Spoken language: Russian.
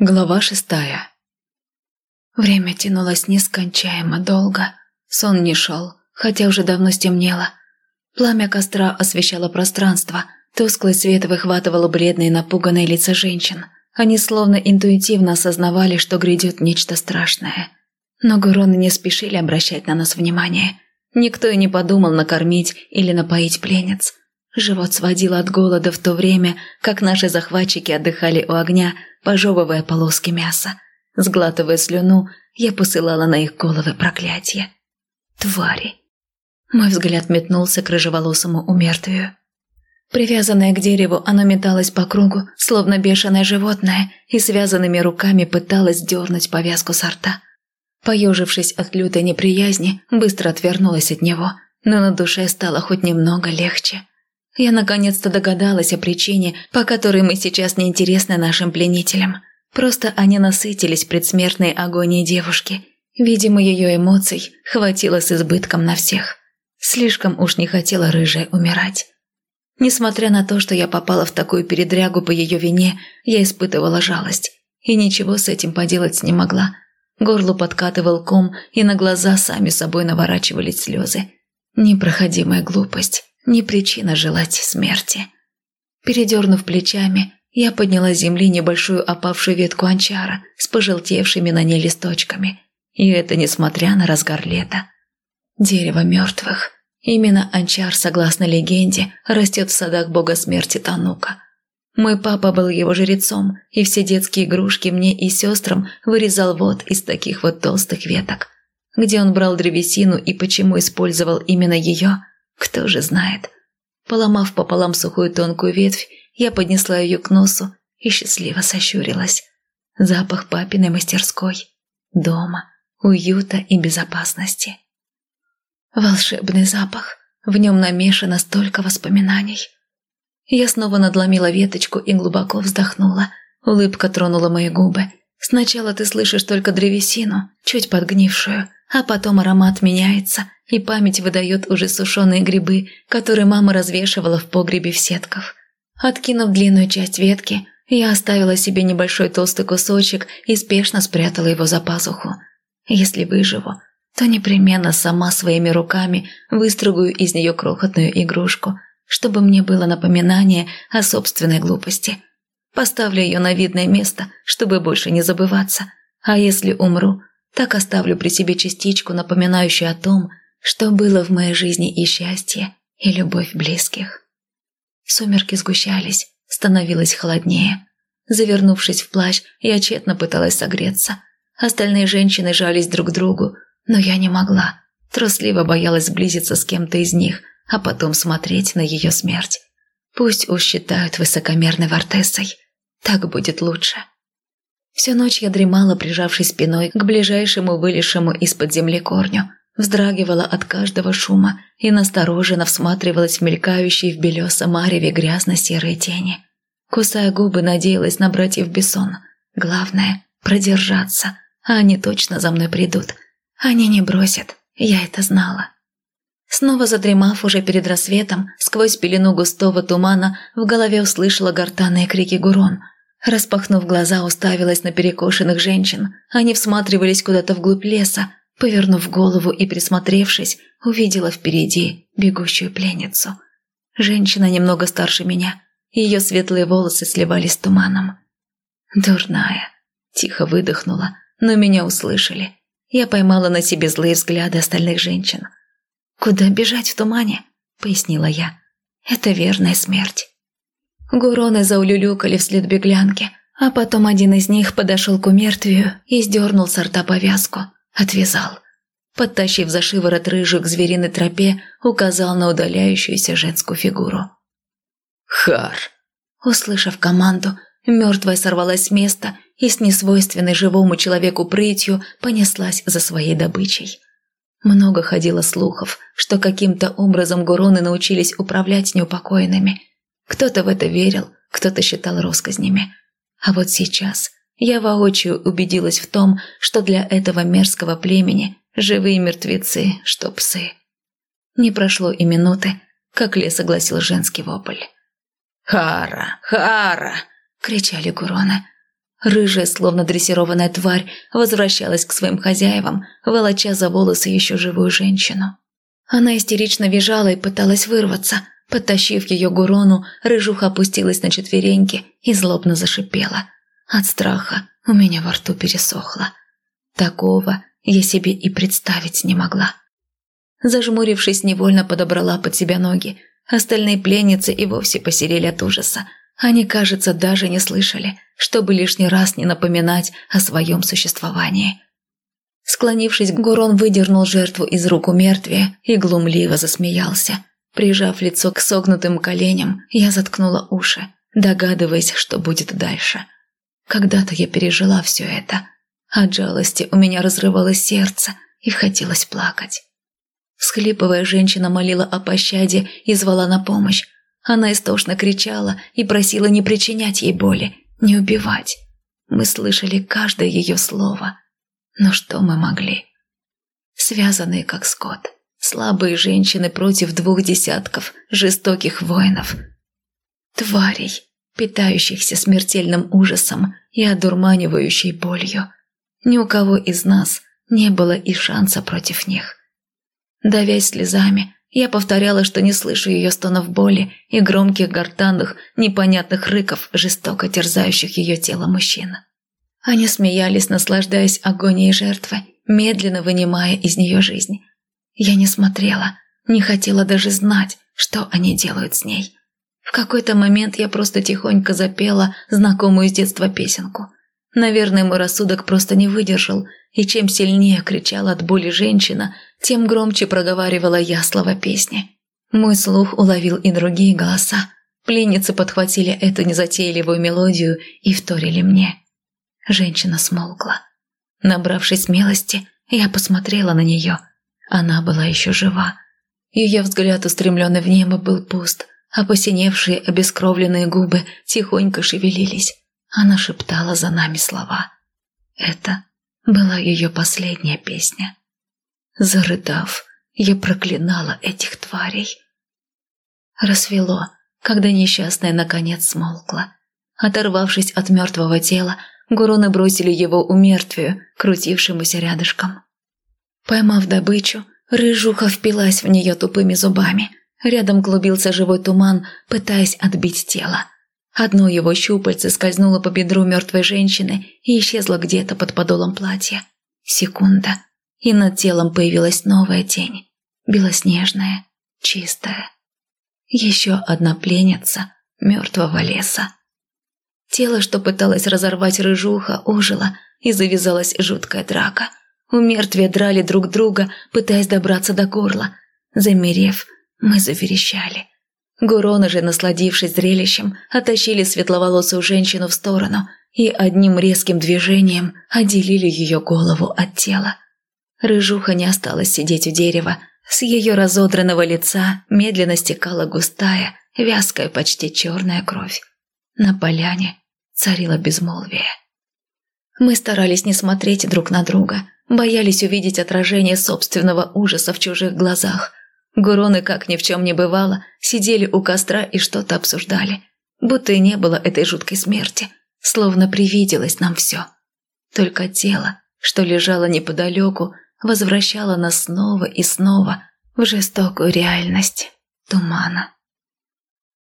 Глава шестая Время тянулось нескончаемо долго. Сон не шел, хотя уже давно стемнело. Пламя костра освещало пространство, тусклый свет выхватывал бледные напуганные лица женщин. Они словно интуитивно осознавали, что грядет нечто страшное. Но гуроны не спешили обращать на нас внимание. Никто и не подумал накормить или напоить пленниц. Живот сводило от голода в то время, как наши захватчики отдыхали у огня, пожевывая полоски мяса. Сглатывая слюну, я посылала на их головы проклятие. Твари. Мой взгляд метнулся к рыжеволосому умертвию. Привязанное к дереву, оно металось по кругу, словно бешеное животное, и связанными руками пыталось дернуть повязку со рта. Поежившись от лютой неприязни, быстро отвернулась от него, но на душе стало хоть немного легче. Я наконец-то догадалась о причине, по которой мы сейчас не интересны нашим пленителям. Просто они насытились предсмертной агонией девушки. Видимо, ее эмоций хватило с избытком на всех. Слишком уж не хотела рыжая умирать. Несмотря на то, что я попала в такую передрягу по ее вине, я испытывала жалость. И ничего с этим поделать не могла. Горло подкатывал ком, и на глаза сами собой наворачивались слезы. Непроходимая глупость не причина желать смерти. Передернув плечами, я подняла с земли небольшую опавшую ветку анчара с пожелтевшими на ней листочками. И это несмотря на разгар лета. Дерево мертвых. Именно анчар, согласно легенде, растет в садах бога смерти Танука. Мой папа был его жрецом, и все детские игрушки мне и сестрам вырезал вот из таких вот толстых веток. Где он брал древесину и почему использовал именно ее, кто же знает. Поломав пополам сухую тонкую ветвь, я поднесла ее к носу и счастливо сощурилась. Запах папиной мастерской, дома, уюта и безопасности. Волшебный запах, в нем намешано столько воспоминаний. Я снова надломила веточку и глубоко вздохнула. Улыбка тронула мои губы. Сначала ты слышишь только древесину, чуть подгнившую, а потом аромат меняется, и память выдает уже сушеные грибы, которые мама развешивала в погребе в сетках. Откинув длинную часть ветки, я оставила себе небольшой толстый кусочек и спешно спрятала его за пазуху. Если выживу, то непременно сама своими руками выстругаю из нее крохотную игрушку, чтобы мне было напоминание о собственной глупости. Поставлю ее на видное место, чтобы больше не забываться. А если умру, так оставлю при себе частичку, напоминающую о том, что было в моей жизни и счастье, и любовь близких. Сумерки сгущались, становилось холоднее. Завернувшись в плащ, я тщетно пыталась согреться. Остальные женщины жались друг к другу, но я не могла. Трусливо боялась сблизиться с кем-то из них, а потом смотреть на ее смерть. Пусть уж считают высокомерной Вартессой. Так будет лучше. Всю ночь я дремала, прижавшись спиной к ближайшему вылезшему из-под земли корню вздрагивала от каждого шума и настороженно всматривалась в мелькающие в белесом мареве грязно-серые тени. Кусая губы, надеялась на братьев Бессон. Главное – продержаться, а они точно за мной придут. Они не бросят, я это знала. Снова задремав уже перед рассветом, сквозь пелену густого тумана в голове услышала гортанные крики Гурон. Распахнув глаза, уставилась на перекошенных женщин. Они всматривались куда-то вглубь леса, Повернув голову и присмотревшись, увидела впереди бегущую пленницу. Женщина немного старше меня, ее светлые волосы сливались с туманом. «Дурная!» – тихо выдохнула, но меня услышали. Я поймала на себе злые взгляды остальных женщин. «Куда бежать в тумане?» – пояснила я. «Это верная смерть». Гуроны заулюлюкали вслед беглянке, а потом один из них подошел к умертвию и сдернул с рта повязку – Отвязал. Подтащив за шиворот рыжую к звериной тропе, указал на удаляющуюся женскую фигуру. «Хар!» Услышав команду, мертвая сорвалась с места и с несвойственной живому человеку прытью понеслась за своей добычей. Много ходило слухов, что каким-то образом гуроны научились управлять неупокоенными. Кто-то в это верил, кто-то считал россказнями. А вот сейчас я воочию убедилась в том, что для этого мерзкого племени живые мертвецы, что псы. Не прошло и минуты, как Ле согласил женский вопль. «Хара! Хара!» – кричали гуроны. Рыжая, словно дрессированная тварь, возвращалась к своим хозяевам, волоча за волосы еще живую женщину. Она истерично визжала и пыталась вырваться. Подтащив ее Гурону, рыжуха опустилась на четвереньки и злобно зашипела. От страха у меня во рту пересохло. Такого я себе и представить не могла. Зажмурившись, невольно подобрала под себя ноги. Остальные пленницы и вовсе посерели от ужаса. Они, кажется, даже не слышали, чтобы лишний раз не напоминать о своем существовании. Склонившись, Гурон выдернул жертву из рук у мертвия и глумливо засмеялся. Прижав лицо к согнутым коленям, я заткнула уши, догадываясь, что будет дальше. Когда-то я пережила все это. От жалости у меня разрывалось сердце и хотелось плакать. Всхлипывая, женщина молила о пощаде и звала на помощь. Она истошно кричала и просила не причинять ей боли, не убивать. Мы слышали каждое ее слово. Но что мы могли? Связанные как скот, слабые женщины против двух десятков жестоких воинов. Тварей, питающихся смертельным ужасом и одурманивающей болью. Ни у кого из нас не было и шанса против них. Давясь слезами, я повторяла, что не слышу ее стонов боли и громких гортанных, непонятных рыков, жестоко терзающих ее тело мужчин. Они смеялись, наслаждаясь агонией жертвы, медленно вынимая из нее жизнь. Я не смотрела, не хотела даже знать, что они делают с ней. В какой-то момент я просто тихонько запела знакомую с детства песенку. Наверное, мой рассудок просто не выдержал, и чем сильнее кричала от боли женщина, тем громче проговаривала я слова песни. Мой слух уловил и другие голоса. Пленницы подхватили эту незатейливую мелодию и вторили мне. Женщина смолкла. Набравшись смелости, я посмотрела на нее. Она была еще жива. Ее взгляд, устремленный в небо, был пуст, а посиневшие обескровленные губы тихонько шевелились. Она шептала за нами слова. Это была ее последняя песня. Зарыдав, я проклинала этих тварей. Рассвело, когда несчастная наконец смолкла. Оторвавшись от мертвого тела, гуроны бросили его у мертвию, крутившемуся рядышком. Поймав добычу, рыжуха впилась в нее тупыми зубами. Рядом клубился живой туман, пытаясь отбить тело. Одно его щупальце скользнуло по бедру мертвой женщины и исчезло где-то под подолом платья. Секунда, и над телом появилась новая тень, белоснежная, чистая. Еще одна пленница мертвого леса. Тело, что пыталось разорвать рыжуха, ожило, и завязалась жуткая драка. У мертвия драли друг друга, пытаясь добраться до горла. Замерев, мы заверещали. Гуроны же, насладившись зрелищем, оттащили светловолосую женщину в сторону и одним резким движением отделили ее голову от тела. Рыжуха не осталась сидеть у дерева. С ее разодранного лица медленно стекала густая, вязкая, почти черная кровь. На поляне царило безмолвие. Мы старались не смотреть друг на друга, боялись увидеть отражение собственного ужаса в чужих глазах. Гуроны, как ни в чем не бывало, сидели у костра и что-то обсуждали. Будто и не было этой жуткой смерти, словно привиделось нам все. Только тело, что лежало неподалеку, возвращало нас снова и снова в жестокую реальность тумана.